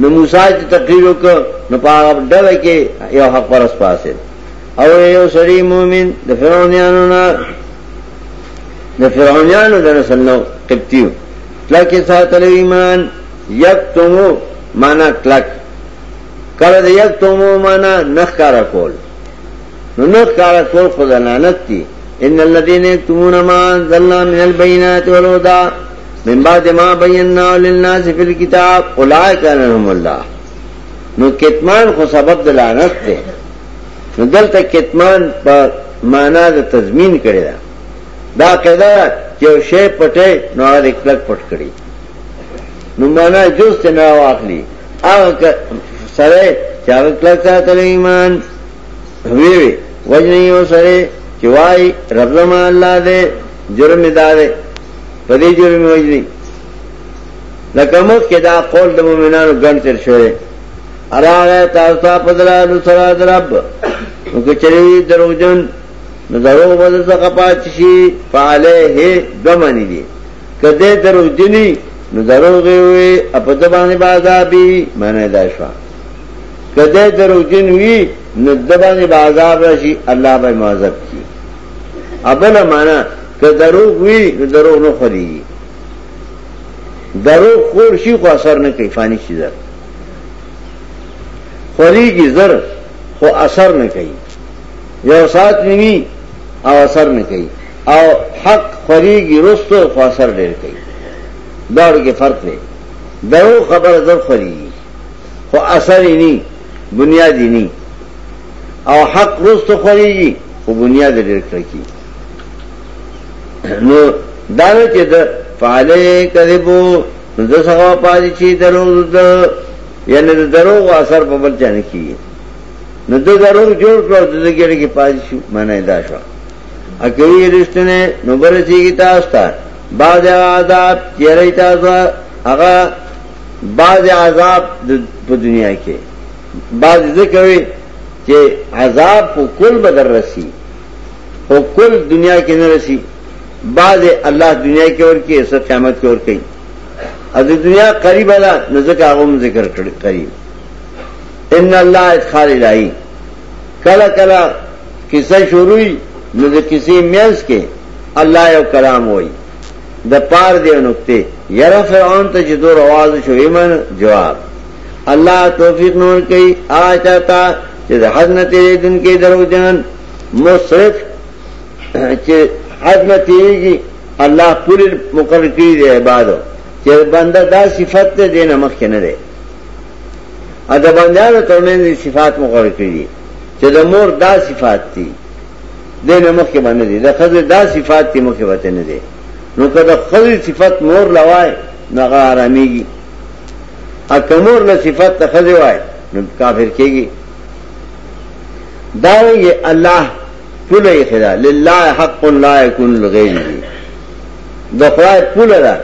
نو موسی چې تقریر وکړ نو په هغه ډله کې یو حق پرس پاسه او یو سړی مؤمن د فرعونانو نه د فرعونانو د نسل نو قبطیو کلک ساتل ایمان یکتمو معنا کلک کله د یکتمو معنا نخکار کول نو نخکار کول خدای لعنت دی ان الذين يكتمون ما انزلنا من البينات والهدى من بعد ما بینا للناس فی الكتاب اولئک انهم الله نو کتمان خو سبب د لعنت دی نو دلته کتمان په معنا د تضمین کړی دا دا قاعده چې شی پټه نو هغه کلک پټ کړی نو معنا جز ته نه واخلي هغه سره چې هغه کلک ساتل ایمان وی وی وجنه یو سره چې وای رب زمان الله دې جرم دار په دې جرم وجني لکه مخ کې دا قول د مؤمنانو ګڼ تر شوی اراغه تاسو ته پدرالو سره درب نو کچری دروغجن نو دروغ بدل څخه پات شي فعله هي دمنې دي کده دروغجنی نو دروغ وي په د باندې بازابي معنی دا شو کده دروغجن وي نو د باندې بازاب راشي الله به معذب کی ابله معنا که دروغ وي نو دروغ نه خوريږي دروغ خور شي خو اثر نه کوي فانی شي زر خوريږي زر خو اثر نه کوي یو سات نیوي او اثر نه کوي او حق خوريږي رستو خو اثر ډېر کوي دا ډېر فرق دی دروغ خبره زر خوريږي خو اثر یې نه بنیادی نه او حق روستو خوریږي خو بنیاد ډېر کړکی نو دا نه چې د فعاله کذبو نو د سغا پاج چی دروغ د یعنی د دروغ اثر په بل چانه کیږي نو د دروغ جوړ کړو د زګیړې کې پاج شو معنی دا شو اکوی رښتنه نو برسیږي تاسو ته بعد عذاب چیرې تاسو هغه بعد عذاب په دنیا کې بعضی ذکوی چه عذاب خو کل بدر رسی خو کل دنیا کې نه رسی بعض الله دنیا کې ور کې سر قیامت کې ور کوي او د دنیا قریب ده نو ځکه هغه ذکر کړی قریب ان الله ادخال الهی کلا کلا کیسه شروعی نو د کیسې میانس کې الله یو کلام وای د پار دی نقطه یره فرعون ته چې دور आवाज شو ایمان جواب الله توفیق نور کوي آچا تا چې د حج نه تیرې دن کې درو جان مصرف چې حج نه تیریږي الله پوری مقرر کړی دی عبادت چې بنده دا صفت ته دینه مخ کې نه دی ا د بندانو ترمنځ صفات مقرر کړی دي چې د مور دا صفات دي دینه مخ کې باندې دي د خزه دا صفات دي مخ کې وته نه دي نو کله خزه صفات مور لوای نغه آراميږي اکمور له صفات ته خځه وای نو کافر کېږي دا وی الله پوله یې خدا لله حق لا یکون لغیر دی د خدای پوله ده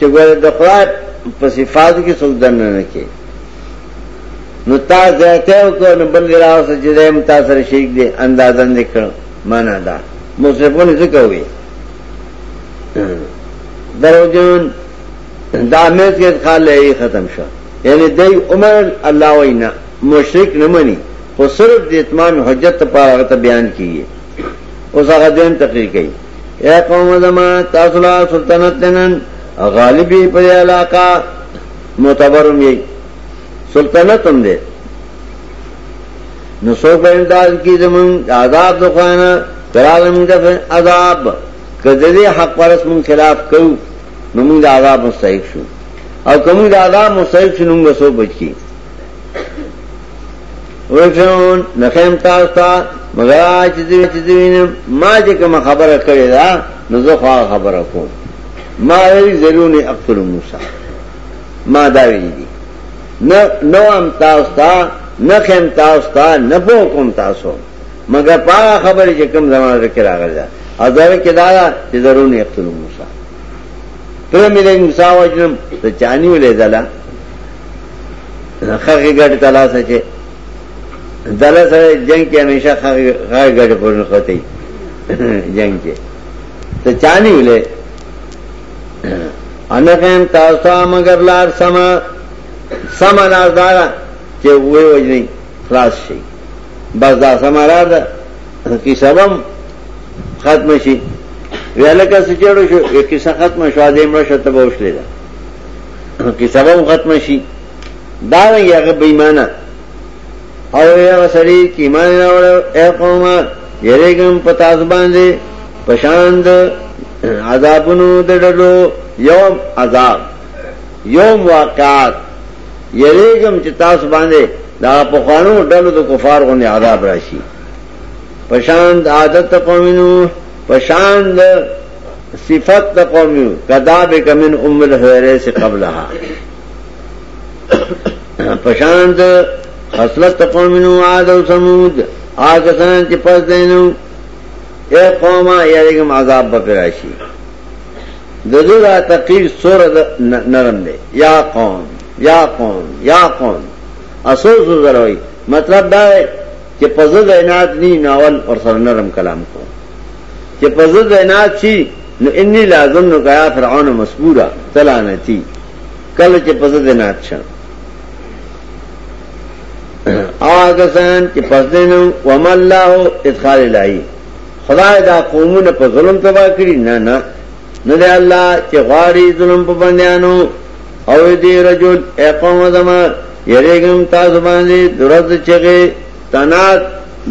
چې ګوره د خدای په صفاتو کې څوک دنه نه کې نو تا زیاته او کو نو بل راو سره چې دیم تا سره شیک دی اندازن نکړ معنا دا مصرفونه څه کوي دروځون دا میز کې ادخال لې ختم شو یعنی دای عمر الله وینا مشرک نه مني خو صرف د اتمام حجت لپاره هغه بیان کیږي اوس هغه دین تقریر کوي اے قوم زما تاسو لا سلطنت لنن غالبی پر علاقہ معتبرم یی سلطنت هم دی نو سو په امداد کی زمون عذاب د خوانه ترالم د عذاب کدی حق پرس مون خلاف کو نو موږ د عذاب مستحق شو او کوم د عذاب مستحق شو موږ سو بچ کی ورشون نخیم تاسو ته مگر چې دې چې دې ما چې کوم خبره کړې ده نو زه خو خبره کوم ما وی ضرور اقتل موسی ما دا ویلي دي نو نو ام تاسو ته نخیم تاسو ته نه پوکم تاسو مګر په هغه خبرې چې کوم زمانه کې راغلی دا او دا کې دا چې درونه یقتل موسی پر مې له موسی وجنم ته چانی ولې دلا خغه ګټ تلا سچې دلا سره جنگ کې همیشه خغه ګټ پورن کوتي جنگ کې ته چانی ولې ان کم تاسو مگر لار سما سما لار دارا چې وې وجنی خلاص شي بس دا سمارا دا قصه بم ختم شي ویلکه سچړو شو یو قصه ختم شو دې مړ شو ته بوش لیدا قصه بم ختم شي دا نه یغه بېمانه او یو سړی چې ایمان راوړ اے قومه یریګم پتا ځبان دې پشاند عذابونو د ډلو یوم عذاب یوم واقعات یریګم چې تاسو باندې دا په خوانو ډلو د کفار غونې عذاب راشي پشان د عادت قومینو پشان د صفت د قومینو کدا به کمن ام الحیره سے قبلها پشان د خصلت قومینو عاد او ثمود هغه سان چې پس دینو اے قومه یریګم عذاب به راشي دده دا تقریر سوره د نرم دی یا قوم یا قوم یا قوم اسوس زروي مطلب دا دی چې په زړه عنایت ني ناول ور سره نرم کلام کو چې په زړه عنایت شي نو انی لازم نو کیا فرعون مسبورا تلانتی کله چې په زړه عنایت شه او هغه سان چې پس دینو ومن الله ادخال الهی خدای دا قومونه په ظلم تبا کړی نه نه نه دی الله چې غواړي ظلم په بندیانو او دې رجل اقوم زما یریګم تاسو باندې درز چغه تنات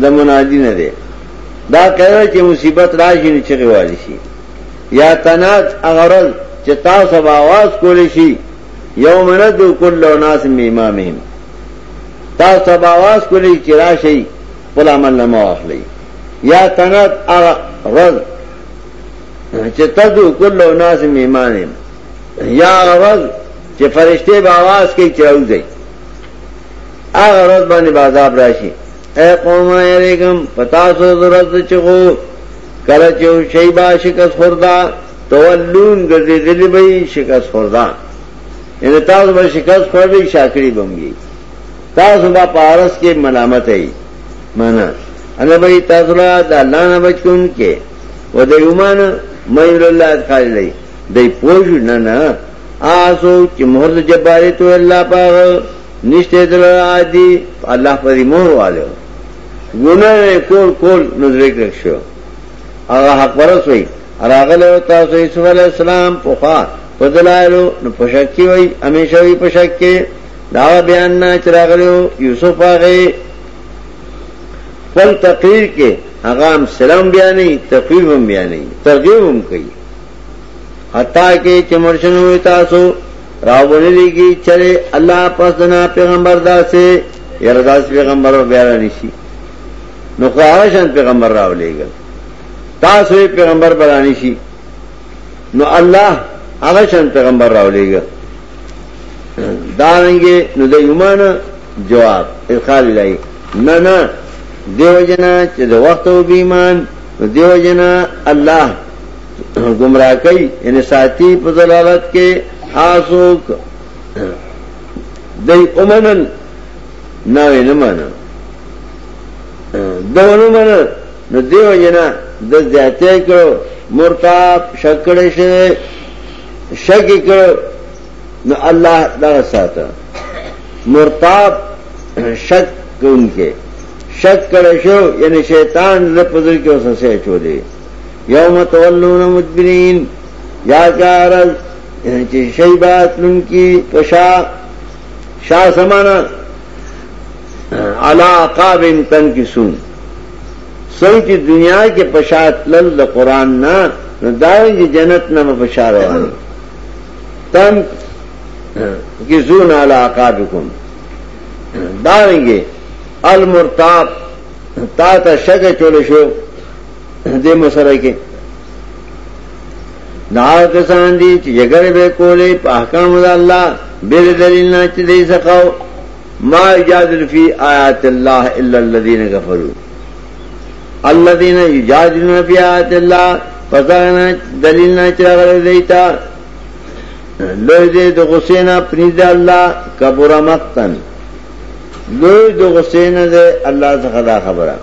د منادی نه دی دا کړه چې مصیبت راشي نه چغه والی شي یا تنات اغرل چې تاسو به आवाज کول شي یوم ندو کل ناس امامهم تاسو به आवाज کول شي چې راشي بلا من نه مواخلی یا تنت هغه ورځ چې تدو کله ناس میمان یا هغه ورځ چې فرشته به आवाज کوي چې راوځي هغه ورځ باندې عذاب راشي اے قوم علیکم پتا سو ضرورت چغو کله چې شی با شکست خوردا تولون ګرځي دلی به شکست خوردا ان تاسو به شکست خوري شاکری بمږي تاسو با پارس کې ملامت هي معنا انا به تاسو لا د الله نه بچون کې و د یومان مېول الله قال لې دای پوج نه نه آسو چې مهر جبارې ته الله پاغ نشته دل عادي الله پر مهر والو ګونه کول کول نظر کې شو هغه حق پرس وي راغله تاسو یوسف علی السلام په خوا په دلایلو نو پښک کی وای همیشه وی پښک کې دا بیان نه چراغلو یوسف هغه خپل تقریر کې هغه هم سلام بیانې تقریر هم بیانې ترغیب هم کوي حتا کې چې مرشنو تاسو راوړل لګي چې الله پس دنا پیغمبر داسې یره داس پیغمبر او بیا نشي نو خواهشن پیغمبر راولېګل تاسو پیغمبر برانی شي نو الله هغه شان پیغمبر راولېګل دارنګه نو د یومانه جواب اقال لای نه نه دیو جنا چې د وخت او بیمان دیو جنا الله گمراه کوي ان ساتي په ضلالت کې آسوک دای اومنل نه نه مانه دونه مانه نو دیو جنا د ذاته کو مرتاب شکړې شه شګي کړ نو الله دا ساته مرتاب شک کوونکې شک کړی شو یعنی شیطان د پزړ کې وسوسه چولې یوم تولون مدبرین یا کار چې شیبات لن کی پشا شا سمانا علا عقاب تن کی سن څنګه چې دنیا کې په شا تلل د قران نه نو دا رنګ جنت نه په شا روان تم کې زون علی عقابکم دا رنګ المرتاب تا ته شګه چول شو دې مسره کې دا کسان دي چې جګړه به کولې په احکام د الله بیر دلیل نه چې دې څخه ما یجادل فی آیات الله الا الذين كفروا الذين یجادلون فی آیات الله پزانا دلیل نه چرغل دیتا لوی دې د غسینا پنځ الله کبر مقتن لوی د غسینا دې الله څخه دا خبره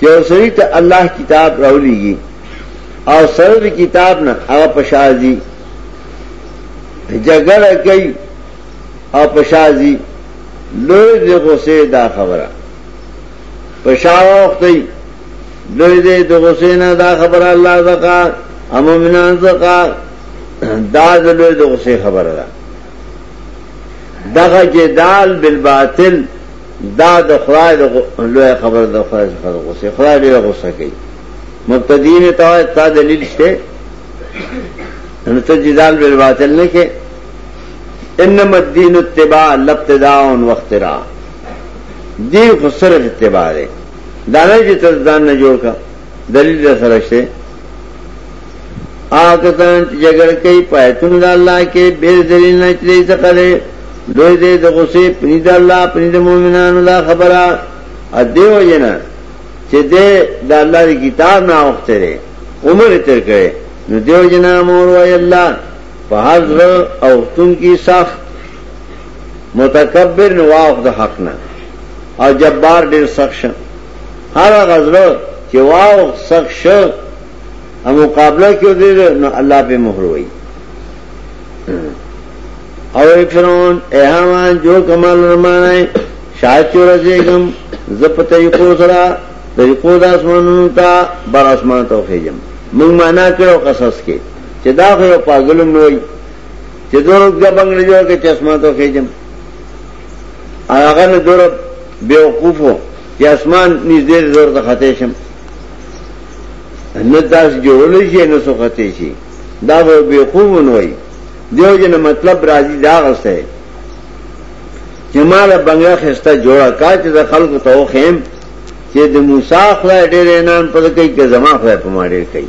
چې اوسري ته الله کتاب راولېږي او سره د کتاب نه هغه پشاځي جګړه کوي او پشازی لوی دی غصه دا خبره پشا وختی لوی دی د غصه نه دا خبره الله زکا امومنان زکا دا د لوی د غصه خبره ده دغه جدال بالباطل دا د خدای د لوی خبره ده خدای څخه غصه خدای ډیر غصه کوي مبتدین ته تا دلیل شته نو ته جدال بالباطل نه کې انما الدین اتباع لابتداء و اختراع دین خو صرف اتباع دی دا نه چې تاسو ځان نه جوړ کا دلیل را سره شته آکسان چې جګړه کوي پاتون د الله کې به دلیل نه چلی څه کوي دوی دې د غصې پنځ د الله پنځ د مؤمنانو دا خبره ا دیو جنا چې دې د الله دی کتاب نه اوخته لري عمر تر کړي نو دیو جنا مور وای الله په هر زړه اوښتونکي سخت متکبر نه واوښت د حق نه او جبار ډېر سخت شه هر هغه زړه چې واوښت سخت شه او مقابله کې ودرېده نو الله پې مهر وایي او ای فرعون ای هامان جو کمال رمانای شاید چې ورځېږم زه په طریقو سره طریقو د اسمانونو ته بر اسمان ته وخېږم موږ معنا کړو قصص کې چې دا خو یو پاګلم نه وای چې دورو د بنگله جوړ کې چشمه ته خېجم هغه نه دور بیوقوف وو چې اسمان نږدې زور ته خطې شم نه داس جوړول شي نه سو خطې شي دا به بیوقوف نه وای دیو جن مطلب راځي دا غسه چې مال بنگله خسته جوړه کا چې د خلکو ته وخیم چې د موسی خدای ډېر انعام پد کوي که زما خدای په ما ډېر کوي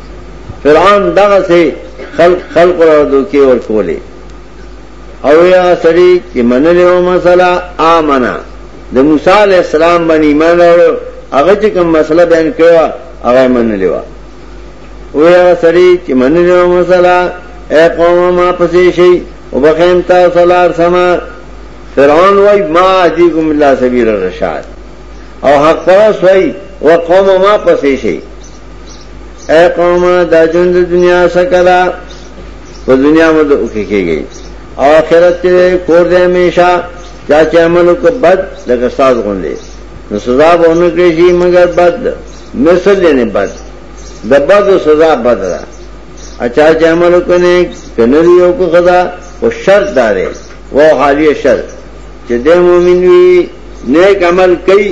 فرعون دغه سه خلق خلق را دوکې ور کولې او یا سړی چې منلې و مسله امنه د موسی علی السلام باندې ایمان راوړ هغه چې کوم مسله بیان کړو هغه منلې و او یا سړی چې منلې و مسله اے قوم ما پسې شي او بخیم تا سلار سما فرعون وای ما اجیکم الله سبیل الرشاد او حق پرس وای وقوم ما پسې شي اے قوم دا جند دنیا سکلا په دنیا مو د اوکه کېږي او آخرت ته کور دې همیشا چا چې عمل وک بد لکه ساز غوندې نو سزا به نه کېږي مګر بد مثل دې نه بد د بد سزا بد را اچھا چې عمل وک نه کنری او کو خدا او شرط دارې و حالیه شرط چې د مؤمن وي نیک عمل کوي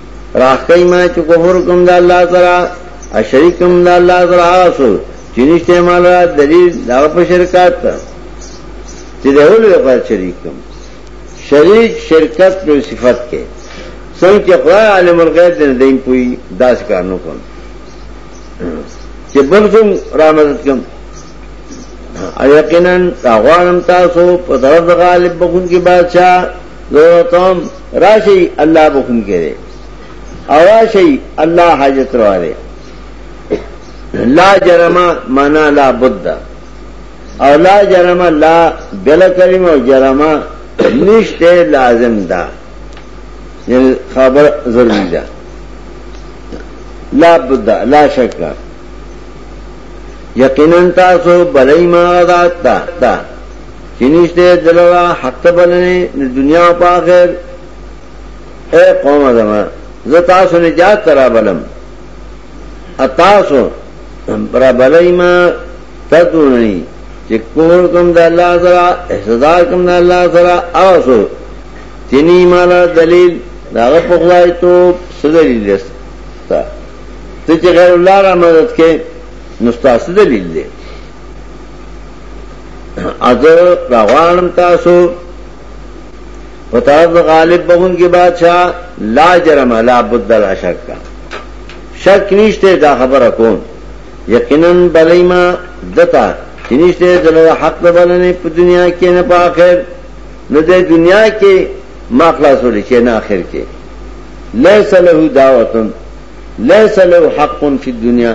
راخی ما چې کفر کوم د الله سره او شریک کوم د الله سره اوسو چې نشته مال را دلیل دا په شرکت ته چې د اول لپاره شریک کوم شریک شرکت په صفت کې څنګه چې خدای عالم الغیب دې دین پوي داس کار نه کوم چې بل کوم را مدد کوم یقینا غوانم تاسو په طرف غالب بخون کی بادشاہ زورتم راشي الله بخون کړي او راشي الله حاجت رواره لا جرم معنا لا بد او لا جرم لا بل کلمه او جرم نشته لازم ده یعنی خبر ضروری ده لا بد لا شک یقینا تاسو بلای ما غدا تا چې نشته دلرا حق ته بلنې د دنیا او په آخر اے قوم زما زه تاسو نجات ترا بلم اتاسو پر بلای ما تدونی چې کور کوم د الله سره احتضار کوم د الله سره اوسو تینی مالا دلیل داغه په خدای ته څه دلیل لست ته چې غیر الله را مدد کې نو تاسو دلیل دی از راغوانم تاسو پتاز غالب بغن کی بادشاہ لا جرم لا بدل اشک کا شک نشته دا خبره کوم یقینا بلیما دتا نشته دلته حق بلنه په دنیا کې نه په آخر نه د دنیا کې ما خلاصول چې نه آخر کې لیس له دعوتن لیس له حق فی الدنیا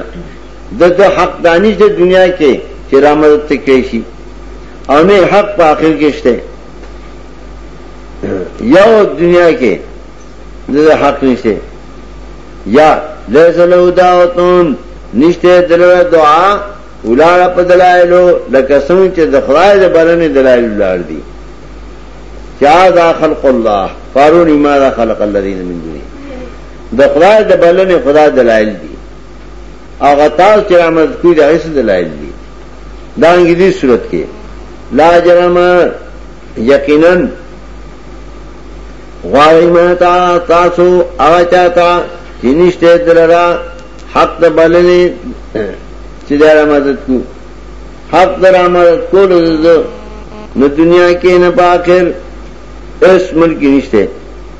د د حق دانش د دنیا کې چې را مدد تکړی شي او نه حق په اخر کې شته یو دنیا کې د حق نشته یا لیس له دعوتون نشته دلته دعا ولار په دلایلو لکه څنګه چې د خدای د بلنې دلایل ولار دي چا دا خلق الله فارون ما دا خلق الذين من دونه د خدای د بلنې خدای دلایل دي هغه تاسو چې رحمت کوي دا هیڅ دلایل دي دا انګلیسي صورت کې لا جرم یقینا غواړی ما تا تاسو هغه چاته چې نشته دلرا حق د بلنې چې دا رحمت کو حق د رحمت کول نو دنیا کې نه په آخر اس ملک نشته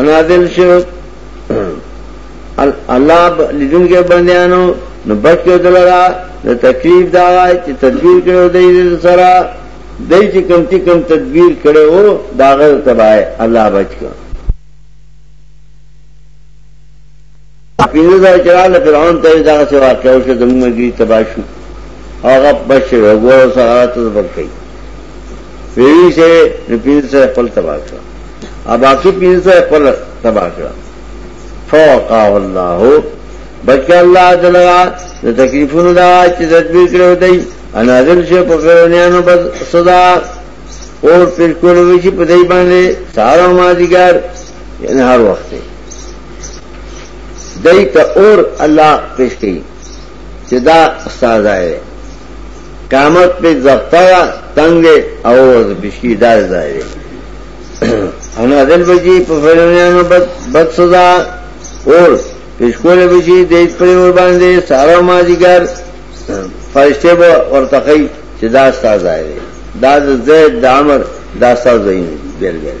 انادل شو الله لدون کې بندیانو نو بچ کې دلرا د تکلیف دا چې تدبیر کړو دی سره دای چې کم تی کم تدبیر کړو دا غل تبای الله بچ کړ پینځه زره چې راغله فرعون ته یې دغسې واقع وشو زموږ ملګري تباه شو او هغه بچ شوی وګوره اوس هغه ته زبر کوي ویوي چې نو پینځه سره خپل تباه کړه او باقي پینځه سره خپل تباه کړه فوقاه الله بچ الله دلغا د تکلیفونو دا چې تدبیر کړو دی انازل شو په فرعونانو بس صدا اور پر کول وشي په دای باندې سارا ما دیګر نه هر وخت دای ته اور الله پیش کړي چې دا استاد دی قامت په ضبطه تنگ او ور بشي دار ځای انا دل بجی په فرنانو بد بد سزا اور پیشکول بجی دیت پر ور باندې سارا ماجیګر فرشته به ورتقي چې دا استاد دی دا زید د عمر دا استاد دی بیل بیل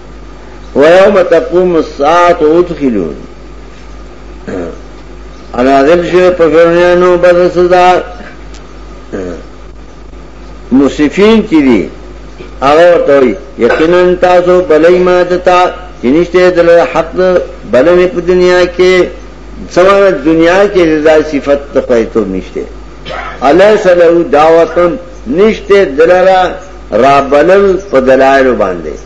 ويوم تقوم الساعة ادخلون انا دل شوی په فرعونانو بد سزا مصفین چې دي هغه ورته وي یقینا تاسو بلې ما دتا چې نشته دل حق بلنې په دنیا کې سمانه دنیا کې رضا صفت ته پېتو نشته الیس له دعوتن نشته دلرا را بلل په دلایل باندې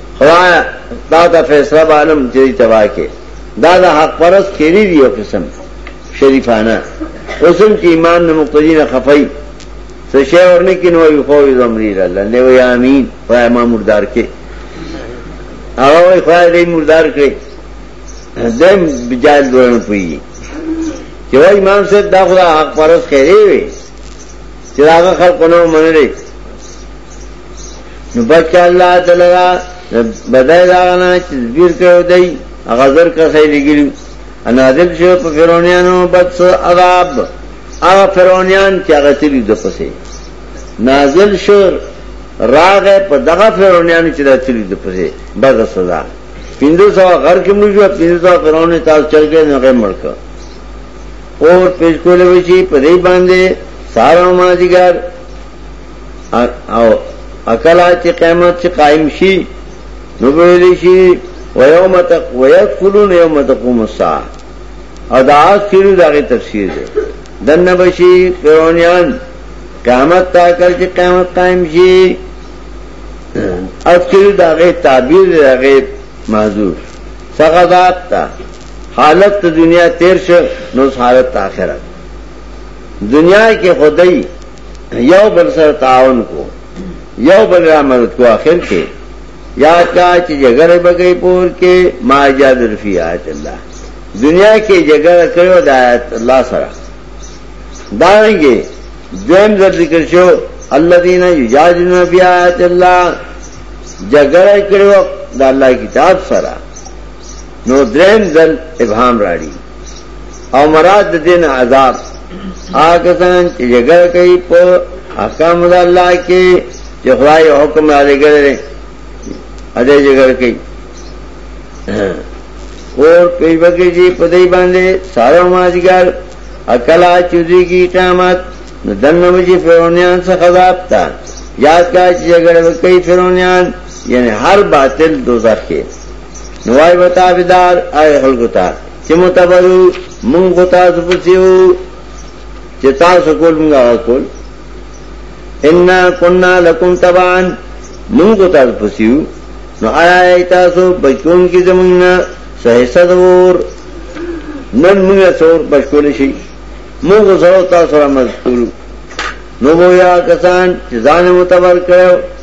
خدای دا ته فیصله بالم چې تبا کې دا د حق پرس کېری دی او قسم شریفانه اوسم چې ایمان نه مقتدین خفای څه شی ورنه کې نو یو خو زمری الله نه وی امین خدای ما مردار کې هغه وی خدای دې مردار کړي زم بجال دورن پوي چې وای امام صاحب دا خدای حق پرس کېری وي چې هغه خلکونه منلې نو بچ الله دلرا بدای داغنا چې تدبیر کړو دی هغه زر کسې لګیلو انازل شو په فرعونانو بد سو عذاب هغه فرعونان چې هغه تیری د پسې نازل شو راغ په دغه فرعونانو چې د تیری د پسې بد سزا پینځه سو غر کې موږ یو پینځه سو فرعون تاسو چل کې نه غي مړک اور پیش کولې وی چې په دې باندې سارو مازیګر او اکلا چې قیامت چې قائم شي نو ویل شي ويوم تق ويدخلون يوم تقوم الساعه او دا اخر دغه تفسیر دی دنه بشي فرعونیان قیامت تا کل چې قیامت قائم شي اخر دغه تعبیر دغه معذور سغذات تا حالت دنیا تیر شو نو حالت آخرت دنیا کې خدای یو بل سره تعاون کو یو بل را مدد کو اخر کې یاد کا چې جګړه بګي پور کې ما یاد رفی آیت الله دنیا کې جګړه کړو د آیت الله سره دانګي دویم ځل ذکر شو الذين يجادلون بآيات الله جګړه کړو د الله کتاب سره نو دریم ځل ابهام راړي او مراد د دین عذاب هغه ځان چې جګړه کوي په احکام د الله کې چې خدای حکم را لګره ا دې جګړه کوي اور کوي بګي جی په دې باندې سارو ماجګر اکلا چوزي کی قیامت نو دنه مجي فرعونیان څخه عذاب تا یاد کا چې جګړه کوي فرعونیان یعنی هر باطل دوزخ کې نوای وتا بدار اے خلقو تا چې متبرو مونږ کو تاسو پسیو چې تاسو کول مونږه کول ان كنا لكم تبعا مونږ کو تاسو پسیو نو آیا تاسو بچون کی زمونږه صحیح دور نن موږ څور بشکول شي موږ زړه تاسو را مذکور نو ویا کسان چې ځان متبر کړو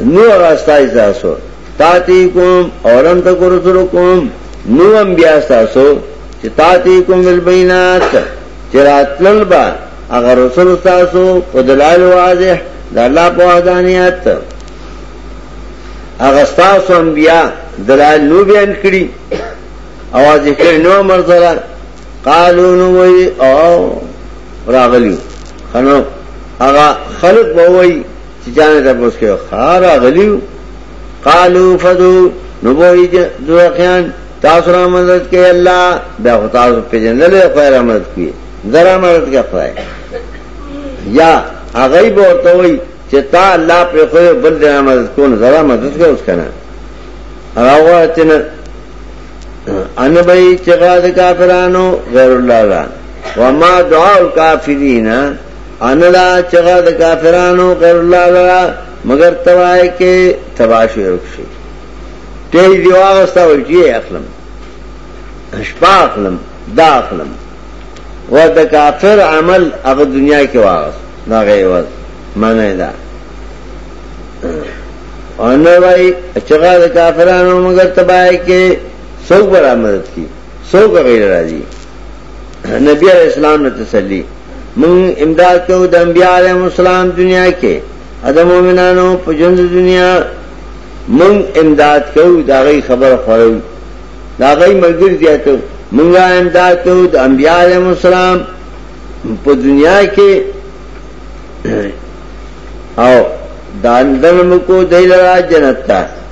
نو هغه استای تاسو تاتی کوم اولم تک رسول کوم نو انبیاء تاسو چې تاتی کوم بالبینات چې راتلل با هغه رسول تاسو په دلایل واضح د الله په وحدانیت هغه تاسو انبیاء دلایل نو بیان کړی اواز یې کړی نو امر سره قالو نو وی او راغلیو خنو هغه خلق به وی چې جانې ته پوس کېو خار غلیو قالو فدو نو وای دوخیان تاسو را مدد کوي الله بیا خو تاسو پیژندل خو را مدد کوي درا مدد کوي خدای یا هغه به ورته وای چې تا الله پر خو بل درا مدد کو نه درا مدد کوي اوس کنه راوته نه ان به چې غاد کافرانو غیر الله را وما دعاء الکافرین اندا چغه د کافرانو غیر الله لرا مگر توای کې تباشو یوکشي ته دی واغستا ورچی اخلم شپا اخلم دا اخلم و د کافر عمل هغه دنیا کې واغس دا غیوز معنی دا ان وای چغه د کافرانو مگر تبای کې سو برآمد کی سو غیر راځي نبی علیہ السلام نے تسلی من امداد کو د انبیاء علیہ السلام دنیا کې ادم مومنانو په ژوند دنیا من امداد کو دا غي خبر خورو دا غي ملګری دی ته منګه امداد کو د انبیاء علیہ السلام په دنیا کې او دان دنم کو دیلرا جنت تا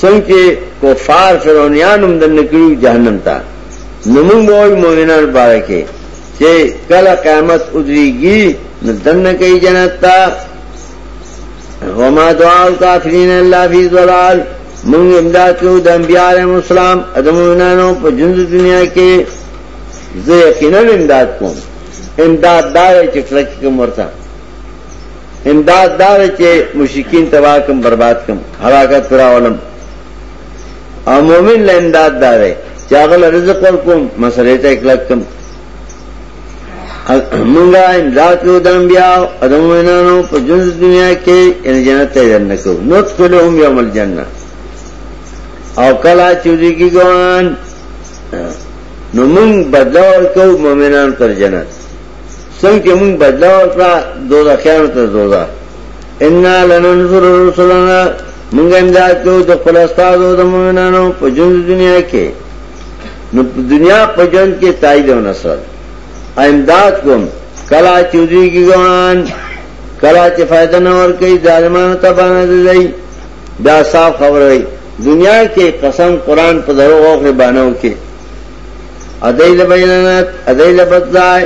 سنچه کفار فرعونیان هم دن کړیو جهنم ته نو موږ به وایو مؤمنانو باره کې چې کله قیامت ودریږي نو دن کوي جنت ته وما دعاء الكافرين الا في ضلال موږ امداد کوو د انبیاء علیهم السلام د مؤمنانو په ژوند دنیا کې زه یقینا امداد کوم امداد دار چې کلک کوم ورته امداد دار چې مشرکین تباہ کم برباد کم حرکت کرا علم او مومن له امداد دار چې هغه رزق ورکوم مسلې ته اکلک کم مونږه امداد کو د انبیا او د مومنانو په جنس دنیا کې ان جنت ته جنت کو نو تلهم یوم الجنه او کلا چوری کی ګوان نو مونږ بدل کو مومنان تر جنت سنگ کے منگ بدلا ورکڑا دوزا خیانو تا دوزا انا لننظر رسولنا منگ امداد کو دو خپل استادو د مومنانو په ژوند دنیا کې نو دنیا په ژوند کې تایید او نصر امداد کوم کلا چودری کی ګوان کلا چې فائدہ نه ور کوي ظالمانو ته باندې دی دا صاف خبره دنیا کې قسم قران په درو او باندې کې ادیل بینانات ادیل بدځای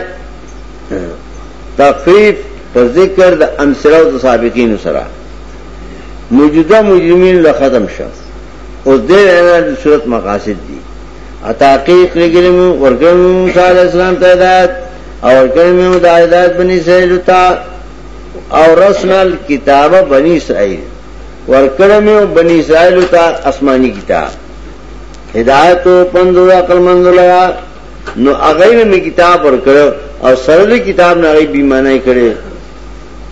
تخفیف په ذکر د امثله او سابقین سره موجوده مجرمین له ختم شو اوس دې نه د صورت مقاصد دي اتاقیق لګرمو ورګرمو موسی علی السلام ته هدایت او ورګرمو د هدایت بنی اسرائیل ته او رسنل کتاب بنی اسرائیل ورګرمو بنی اسرائیل ته آسمانی کتاب هدایت او پند او عقل مند لرا نو هغه نه کتاب ورکړ او سره د کتاب نه غي بیمانه کړي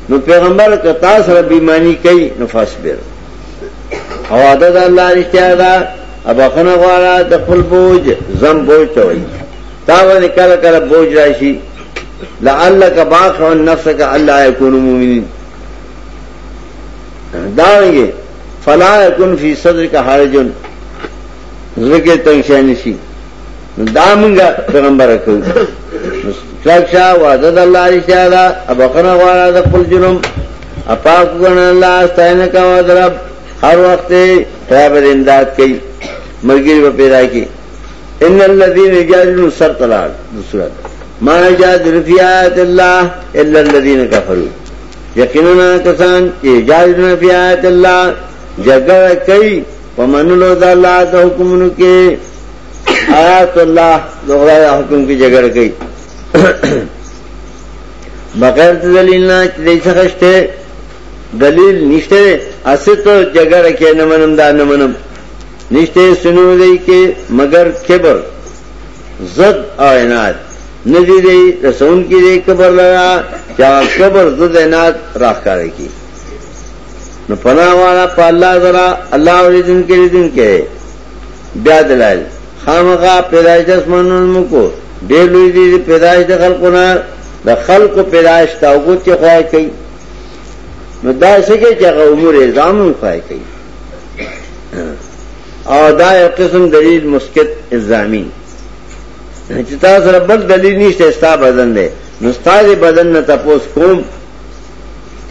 نو پیغمبر کتا سره بیمانی کوي نو فاصبر او عدد الله رښتیا ده ابخنه غواړه د خپل بوج زم بوج ته وي تا باندې کله کله بوج راشي لعلک باخ نفسک الله یکون مؤمنین دا ویږي فلا يكن في صدرك حرج زړه تنگ شي نشي دا موږ پیغمبر کوي کښا وعده د الله رښتیا ده ابقنا غواړه د خپل جنم اپاک ګن الله ستاینه کا وعده رب هر وخت ته به امداد کوي مرګي په پیدا کې ان الذين يجادلون سر طلاق د صورت ما يجادل في آيات الله الا الذين كفروا یقینا کسان چې جاجونه فی آیت الله جګړه کوي په منلو د الله د حکمونو کې آیات الله د خدای حکم کې جګړه کوي بغیر د دلیل نه چې دې څخهشته دلیل نشته اسه ته جګړه کې نه منم دا نه منم نشته سنو دی کې مگر کبر زد او عناد ندی دی رسون کې دی کبر لرا چا کبر زد عناد راخکار کی نو پناه والا په الله ذرا الله اوریدن کې دین کې بیا دلایل خامغه پیدایش اسمانونو مکو ډېر لوی دي پیدایش د خلقونه د خلقو پیدایش تاوګوت کې خوای کوي نو دا څه کې چې هغه عمر اعظام خوای کوي او دا یو قسم دلیل مسکت الزامی چې تاسو سره بل دلیل نشته ستا بدن دی نو ستا دې بدن نه تاسو کوم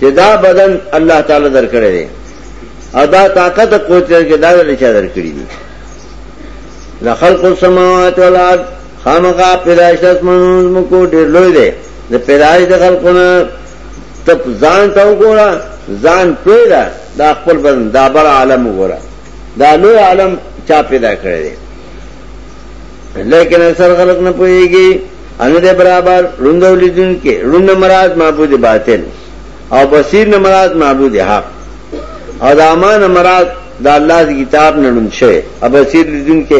چې دا بدن الله تعالی درکړی دی او دا طاقت قوت کې دا له چا درکړی دی لا خلق السماوات والارض خامقا پیدائش اسمانو مکو ډیر لوی دی د پیدائش د خلقونه تب زان تاو گورا زان پیدا دا خپل بدن دا بڑا عالم گورا دا لو عالم چا پیدا کرے دے لیکن اکثر خلق نہ پوئے گی ان دے برابر رند لیدن کے رند مراد معبود باطل او بصیر نہ مراد معبود حق او دامان مراد دا اللہ دی کتاب نہ رند شے اب بصیر لیدن کے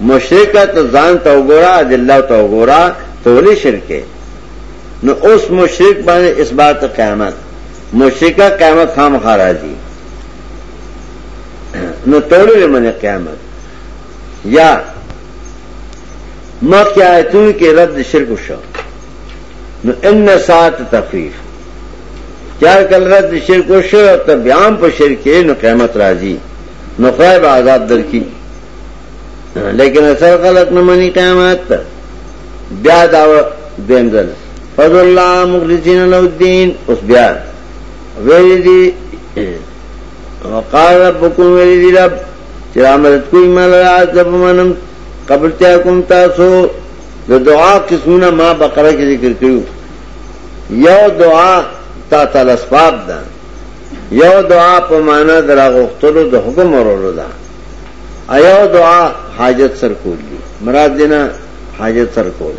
مشرک ته ځان ته وګوره د الله ته وګوره ته ولې شرکه نو اوس مشرک باندې اثبات قیامت مشرکا قیامت خامخا راځي نو ټولې منې قیامت یا مخکې آیتونو کې رد شرک شو نو ان ساعت تخفیف چار کل رد شرک شو ته بیان په شرک نو قیامت راځي نو خدای به عذاب درکې لیکن اثر غلط نه مني قیامت ته بیا دا بندل فضل الله مخلصین له الدين اوس بیا ویل دي وقال ربكم ویل دي رب چې رحمت کوی مال عذاب منم قبر ته کوم تاسو د دعا قسمونه ما بقره کې ذکر کړو یو دعا تا تلسباب ده یو دعا په معنا دراغوښتلو د حکم ورولو ده ایو دعا حاجت سر کول دي مراد دینا حاجت سر کول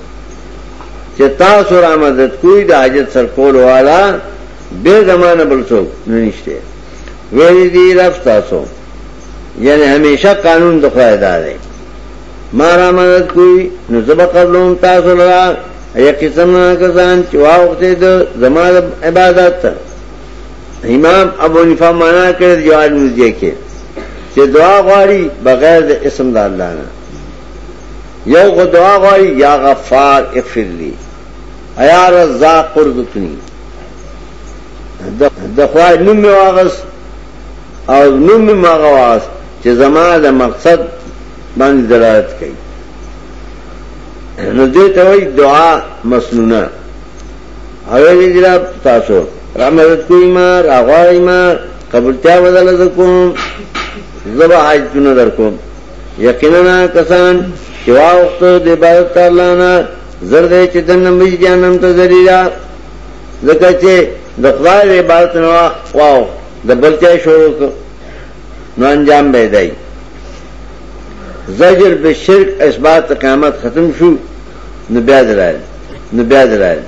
چې تاسو را مدد کوی د حاجت سر کول والا به زمانه بل څوک نه نشته ویری دی رب تاسو یعنی همیشه قانون د خدای دی ما را مدد کوی نو زب قبلهم تاسو لرا یقینا کسان چې واوخته د زما عبادت امام ابو نفا معنا کړ جوار نږدې کې چې دعا غواړي بغیر د اسم د الله نه یو غو دعا غواړي یا غفار اغفر لي ایا رزاق قرضتنی د خوا نوم واغس او نوم ما غواس چې زما د مقصد باندې دلالت کوي نو دې ته وایي دعا مسنونه هغه دې جناب تاسو را مدد کوي ما را غواړي ما قبرتیا بدل زکوم زبا حاجتونه در کوم یقینا کسان چې واوخت د عبادت الله نه زر دې چې د نمبر جانم ته ذریعہ ځکه چې د خدای عبادت نه واو د بلچا شروع نو انجام به دی زجر به شرک اثبات قیامت ختم شو نو بیا درای نو بیا درای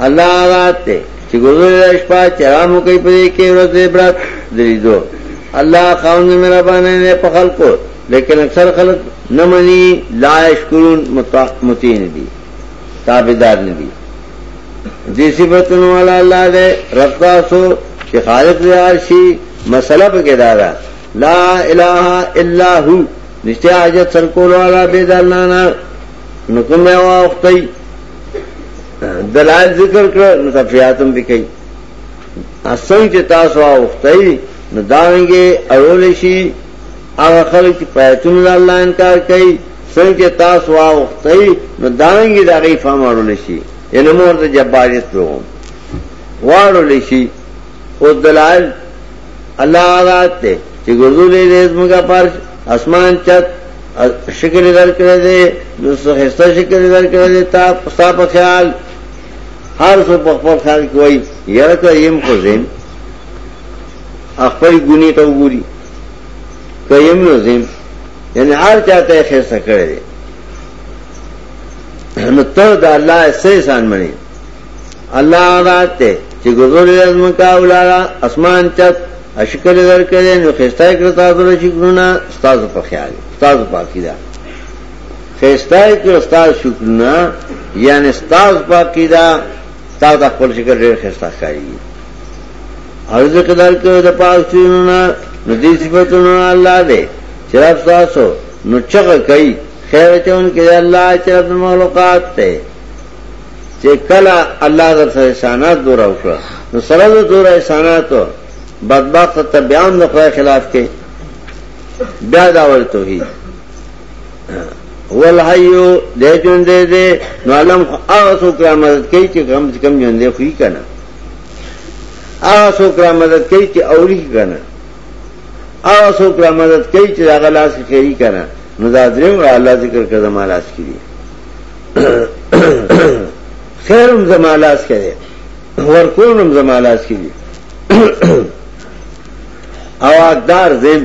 الله رات ته چې ګوزره شپه چرامو کوي په کې ورځ عبرت درې دو الله خاوند مهربان نه په خلکو لیکن اکثر خلک نه مني لا شکرون متین دي تابعدار نه دي دی صفتن والا اللہ دے رب تاسو چی خالق دے عرشی مسئلہ پکی دارا لا الہ الا ہو نشتے حاجت سرکول والا بید اللہ نا نکم دے واقتی دلائل ذکر کر نتفیاتم بکی اسنگ چی تاسو واقتی ندارنگے اولشی آغا خلق چی پیتون اللہ انکار کئی څنګه چې تاسو واوختئ نو دانګي دا غي فهم ورول شي ان مور ته جباریت وو واړول شي او دلال الله آزاد ته چې ګرځولې دې زمګه پر اسمان چت شکل در کړی دی نو سخسته شکل در کړی دی تا پستا په خیال هر څو په خپل خیال کې وای یره ته يم خو زم خپل ګونی ته وګوري که یم نو زیم یعنی هر چاته یې خسته کړی دی نو ته د الله سه احسان منې الله ذات ته چې ګذور لازم کا ولاړه اسمان چت اشکل در کړي نو خسته کړ تاسو له شکرونه تاسو په خیال تاسو په عقیده خسته کړ تاسو شکرونه یعنی تاسو په عقیده تا ته خپل شکل ډېر خسته ښکاري ارزه قدر کړو د پاکستانونو نه نو دې صفاتونو الله دې چې رب تاسو نو چغه کوي خیر چون کې الله چې رب مخلوقات ته چې کله الله در سره احسانات دور وکړه نو سره د دور احساناتو بدبخت ته بیان د خدای خلاف کې بیا دا ورته هی والحیو دے جن دے دے نو علم آغا سوکرا مدد کئی چی غم چی کم جن دے خوی کنا آغا سوکرا مدد کئی چی اولی کنا آغا سوکرا مدد کئی چی داغا لاس کی خیری کنا نو دا درم را اللہ ذکر کر زمان لاس کی دی خیرم زمان لاس کی دی ورکونم زمان لاس کی دی او اقدار زم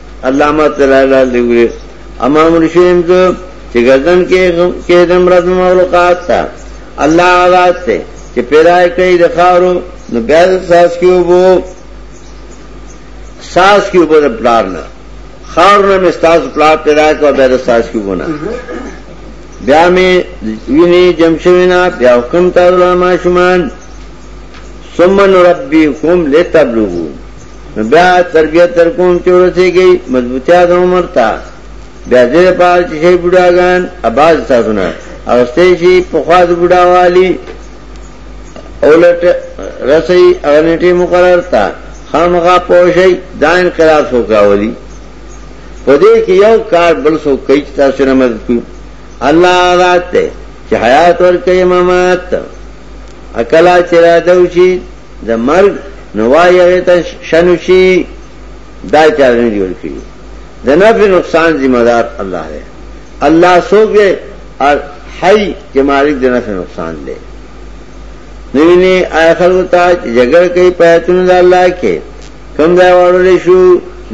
علامه تلالا لوی اما مرشیم ته چې گردن کې کې د مراد مخلوقات تا الله آغاز ته چې پیدا کوي د خارو نو بیا د ساس کیو وو ساس کیو په پلار نه خار نه مستاز پلار پیدا کوي بیا د ساس کیو ونه بیا می ویني جمشوینا بیا حکم تعالی ما شومان ثم نربيكم لتبلغوا نو بیا تربیت تر کوم چې ورسېږي مضبوطیا د عمر ته بیا دې پاره چې شي بډاګان اباز تاسو نه او ستې شي په خوا د بډاوالي اولټ رسي اغنټي مقرر تا خامغه پوشي دا انقلاب سو کاولي په دې کې یو کار بل سو کوي چې تاسو نه مدد کوي الله ذات ته چې حیات ور کوي ممات اکلا چې را دوشي د مرګ نوای هغه ته شنو شي دا چاره نه دی ورکړي د نفع نقصان ذمہ دار الله دی الله سوګ دی او حي چې مالک د نفع نقصان دی نوی نه آیا خلکو ته جګړه کوي پیاتونه د الله کې کم ځای وړل شو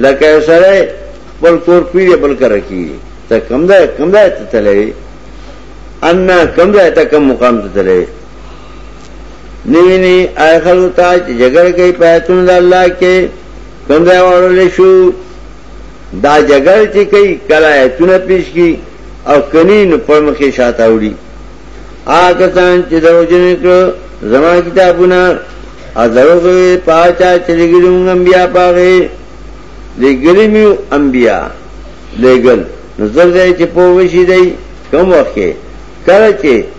لکه سره خپل کور پیری بل کر کی ته کم ځای کم ځای ته تللی ان کم ځای ته کم مقام ته تللی نوینه آی خلکو ته چې جګړه کوي په آیتونو د الله کې کوم ځای وړل شو دا جګړه چې کوي کله آیتونه پیش کی او کني نو پر مخې شاته وړي آګه ځان چې دروژن کړو زما کتابونه ا دروغه پاچا چې لګلم انبیا پاغه لګلم انبیا لګل نظر دې چې په وشي دی کوم وخت کله چې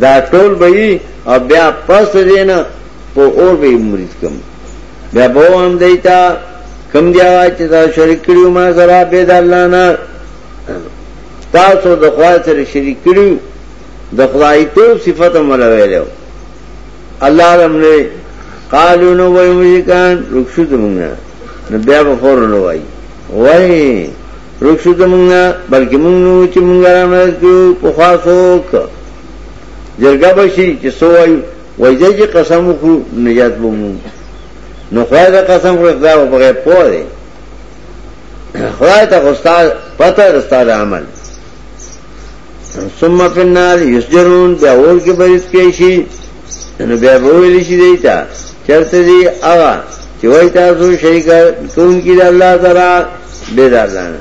دا ټول به یې او بیا پس دینه په اور به مرید کم بیا به هم دیتا کم دی هغه چې دا شریک کړیو ما سره به د الله نه تاسو د خدای سره شریک کړیو د خدای ته صفات مل ویلو الله رمله قالو نو وای مشکان رخصت مونږه نو بیا به فورن وای وای ورک شو د مونږ نه بلکې مونږ نو چې مونږ را مدد کړو په خوا څوک جرګه بشي چې سو وای وای چې قسم وکړو نجات به مو نو خدای دا قسم کړو خدای په بغیر پوه دی خدای ته استاد پته استاد عمل ثم فی النار یسجرون بیا اور کې بریس کې شي نو بیا به ویل شي دی ته چرته دی هغه چې وای تاسو شریک کون کې د الله سره به د الله نه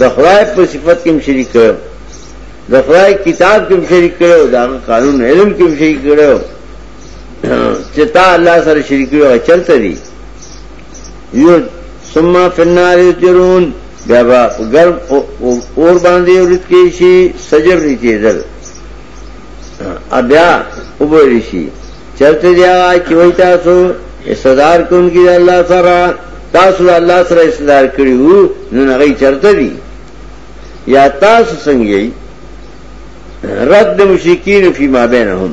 د خدای په صفت کې شریک کړو د خدای کتاب کې شریک کړو دا قانون علم کې شریک کړو چې تا الله سره شریک کړو چرته دی یو ثم فنار یجرون بیا با ګرم اور باندې ورت کې شي سجر ریته دل ابیا وبولی شي چرته دی هغه چې وای تاسو استدار کوم کې الله سره تاسو الله سره استدار کړی وو نو هغه چرته دی یا تاسو څنګه یې رد مشرکین فی ما بینهم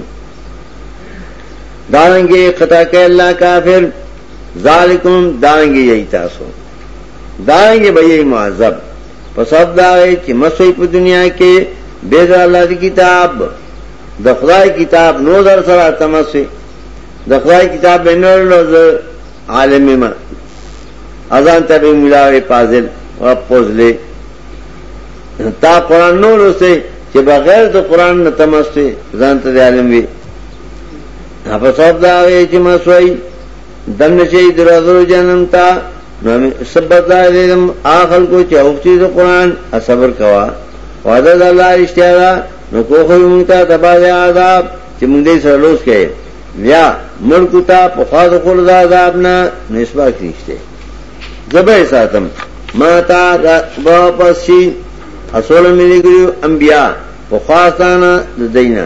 دارنګي قطا کې الله کافر ذالکم دارنګي یی تاسو دارنګي به یی معذب پس اب داغی چی مسوی پا دنیا کے بید اللہ دی کتاب د خدای کتاب نو در سره تمسه د خدای کتاب بنور لو ز عالم ما اذان ته به مولا وی پازل او پوزلې تا قران نو لسته چې بغیر د قران نه تمسه ځان ته عالم وی په سبب دا وی چې مسوي دن چي درازو جنم تا نو سبب دا دیم اخل کو چې اوختی د قران صبر کوا وعده د الله اشتیا دا نو کوخه مونږ ته تبا د عذاب چې مونږ دې سره لوس کړي بیا مړ کو ته په خاص خور د عذاب نه نسبت کیشته زبې ساتم ما تا واپس شي اصول ملي ګرو انبیا په خاصانه د دینه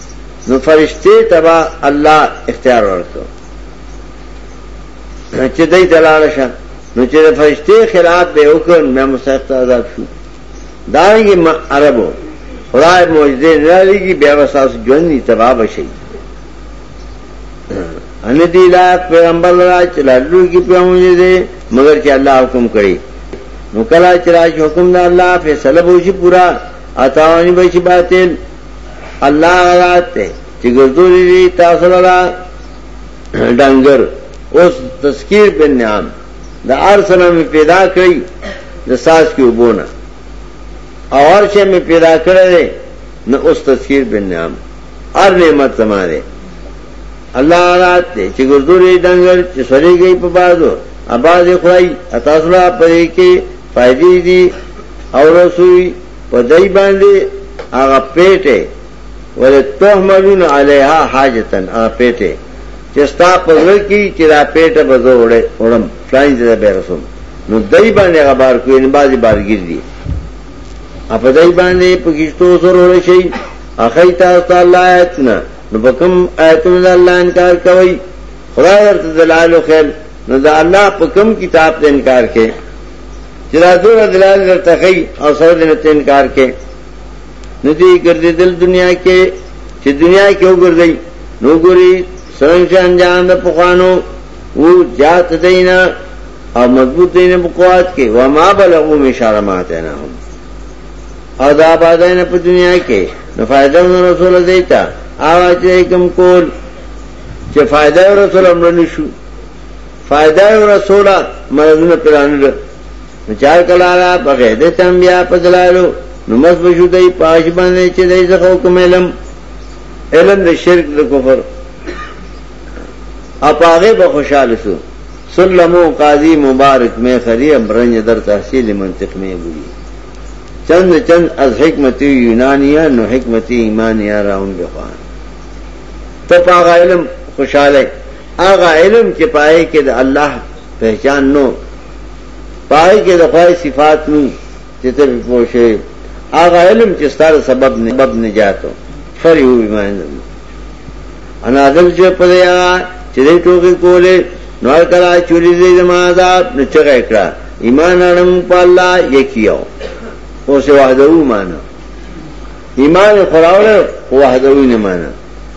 نو فرشته تبا الله اختیار ورکړ چې دای دلاله شه نو چې فرشته خلاف به وکړ مې مستحق عذاب شو دانګي ما عربو خدای معجزه نه لګي بیا وساس ژوند نه تباہ شي ان دي لا پیغمبر را چې لالو کې پیغمبر دي مگر چې الله حکم کړی نو کله چې راځي حکم د الله فیصله به شي پورا اتاونی به شي باطل الله غلات ته چې ګرځولې دي تاسو لرا ډنګر اوس تذکیر په نام د ارسنه می پیدا کړی د ساس کې وبونه او ارشه می پیدا کړی نو اوس تذکیر په نام ار نعمت زماره الله غلات ته چې ګرځولې ډنګر چې سړی گئی په بازو اباز خوای تاسو لا پرې کې فائدې دي او رسوي په دای باندې هغه پیټه ولې تهملون علیها حاجتن هغه پیټه چې ستا په زړه کې چې دا پیټه به زه وړې وړم فلاین ته به رسوم نو دای باندې هغه بار کوی نه بازي بارګیر دي اپ دای باندې په کیشتو زور ور شي اخی تاسو ته الله آیتنا نو بکم آیتونه الله انکار کوي خدای ورته دلالو خیر نو دا الله په کوم کتاب ته انکار کوي چې دا دوره دلال درته کوي او سره دې ته انکار کوي نو دې ګرځیدل دنیا کې چې دنیا کې وګرځي نو ګوري څنګه انجام د پخوانو و جات دینا او مضبوط دینه بقوات کې و ما بلغو می شرمات نه هم او دا آباد نه په دنیا کې نو فائدہ رسول دیتا اواز کوم کول چې فائدہ رسول امر نشو فائدہ یې ورسوله مرضونه پرې رانړل نو چې هر کله هغه په غیده ته انبیا په دلایلو نو مس به شو دی په هغه شي باندې چې دی څخه حکم علم علم د شرک د کفر او په هغه به خوشاله شو سلمو قاضی مبارک میں خری امرنج در تحصیل منطق میں بولی چند چند از حکمتی یونانیا نو حکمتی ایمانیا راون بخوان ته په هغه علم خوشاله هغه علم چې پائے کې د الله پہچان نو پائے کې د خدای صفات نو چې ته پوښې هغه علم چې ستاره سبب نه سبب نجاتو فریو بیمانه انا دل چې په دیا چې دې ټوګه کولې نو کلا چولی دې زما عذاب نه چغې کړه ایمان انم په الله یکیو او سه وحده و معنی ایمان خراوله وحده و نه معنی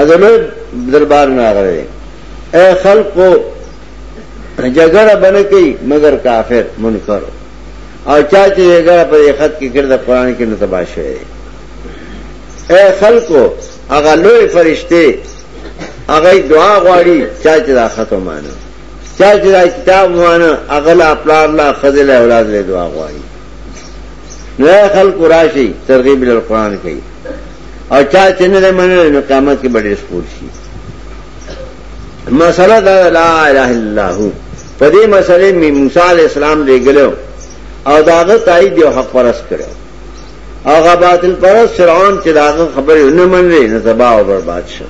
ازلوی دربار ناغره دی اے خلقو جګړه بنه کوي مگر کافر منکر او چا چې جګړه په خط کې کړ د قران کې نه تباہ شوی اے خلقو هغه لوی فرشته هغه دعا غواړي چا چې دا خط ومانه چا چې دا کتاب ومانه هغه لا پلار لا خزل اولاد له دعا غواړي نو خلق راشي ترغیب ال قران کوي او چا چې نه ده منلې نو قیامت کې به ډېر سپور شي مسله دا لا اله الا الله په دې مسلې می موسی علی السلام لګلو او داغه تایید یو حق پرس کړو هغه باطل پرس فرعون چې داغه خبرې نه منلې نو تباہ او برباد شو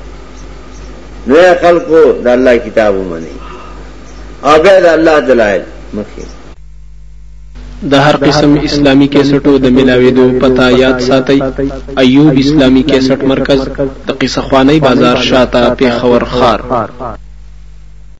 نو خلکو د الله کتاب ومني او بیا د الله دلایل مخې د هر قسم اسلامي کیسټو د ملاوېدو پته یاد ساتئ، ایوب اسلامي کیسټ مرکز، د قیصه خوانۍ بازار شاته، پېښور ښار.